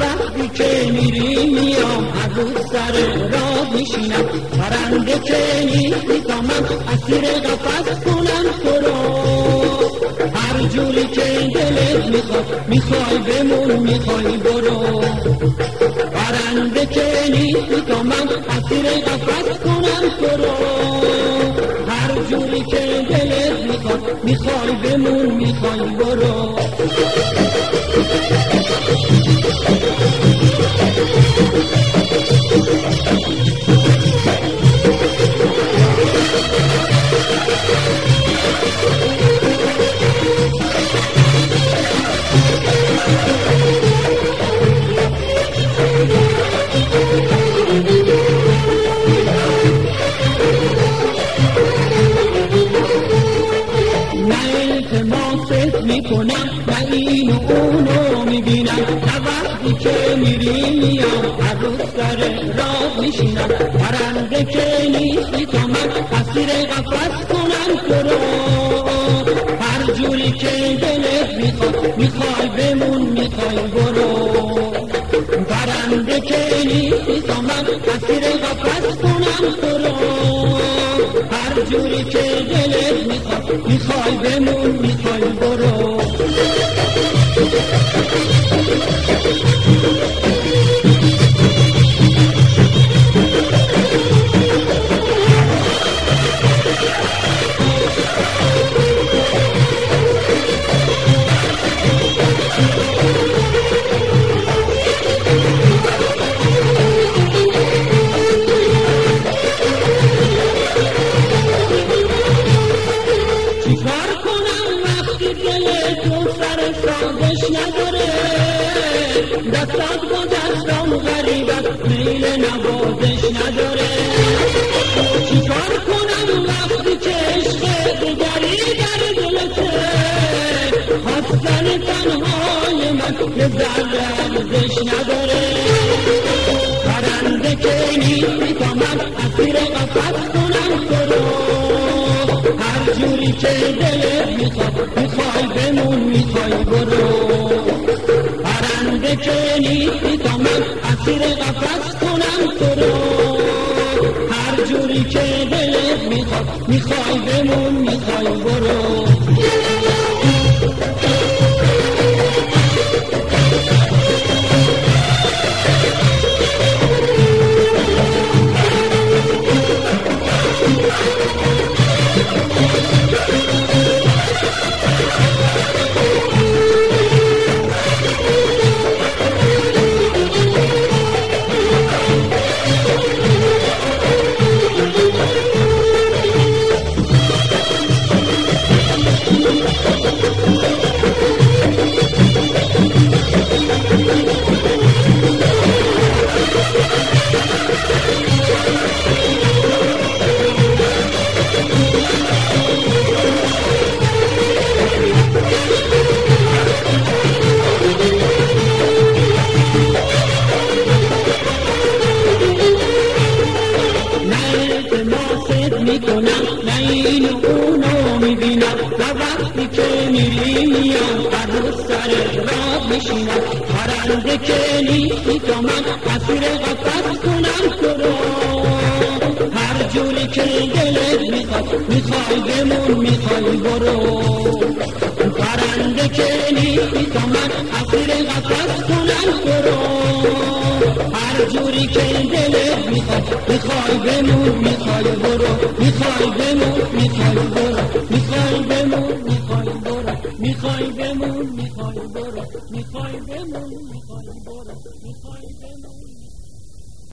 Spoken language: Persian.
وقتی که میری میام هر روز سر راه میشینم. پرنده که نیستی تا من اسیر قفص کنم تو رو هر جوری که دلت می‌خواد می‌خوای بمون می‌خوای برو. پرنده که نیستی تا من اسیر قفص کنم تو رو هر جوری که دلت می‌خواد می‌خوای بمون می‌خوای برو. می‌کنم نه این و اونو می‌بینم. نه وقتی که میری میام هر روز سر راه میشینم. پرنده که نیستی تا من اسیر قفص کنم تو رو. هر جوری که دلت می‌خواد می‌خوای بمون می‌خوای برو. پرنده که نیستی تا من اسیر قفص کنم تو رو. هر جوری که دلت می‌خواد می‌خوای بمون می‌خوای دستات با دستم غریبت میل نوازش نداره. چیکار کنم وقتی که عشق دگری در دلته خواستن تنهای من که ذره ارزش نداره. پرنده که نیستی تا من اسیر پرنده که من اسیر قفص کنم تو رو. هر جوری که دلت می‌خواد می‌خوای بمون می‌خوای برو. راه میشینم پرنده که نیستی تا من اسیر قفص کنم تو رو هر جوری که دلت می‌خواد می‌خوای بمون می‌خوای برو. پرنده که نیستی تا من اسیر قفص کنم تو رو هر جوری که دلت می‌خواد می‌خوای بمون می‌خوای برو. می‌خوای بمون می‌خوای برو. می‌خوای بمون می‌خوای برو. می‌خوای بمون می‌خوای برو می‌خوای بمون می‌خوای برو می‌خوای بمون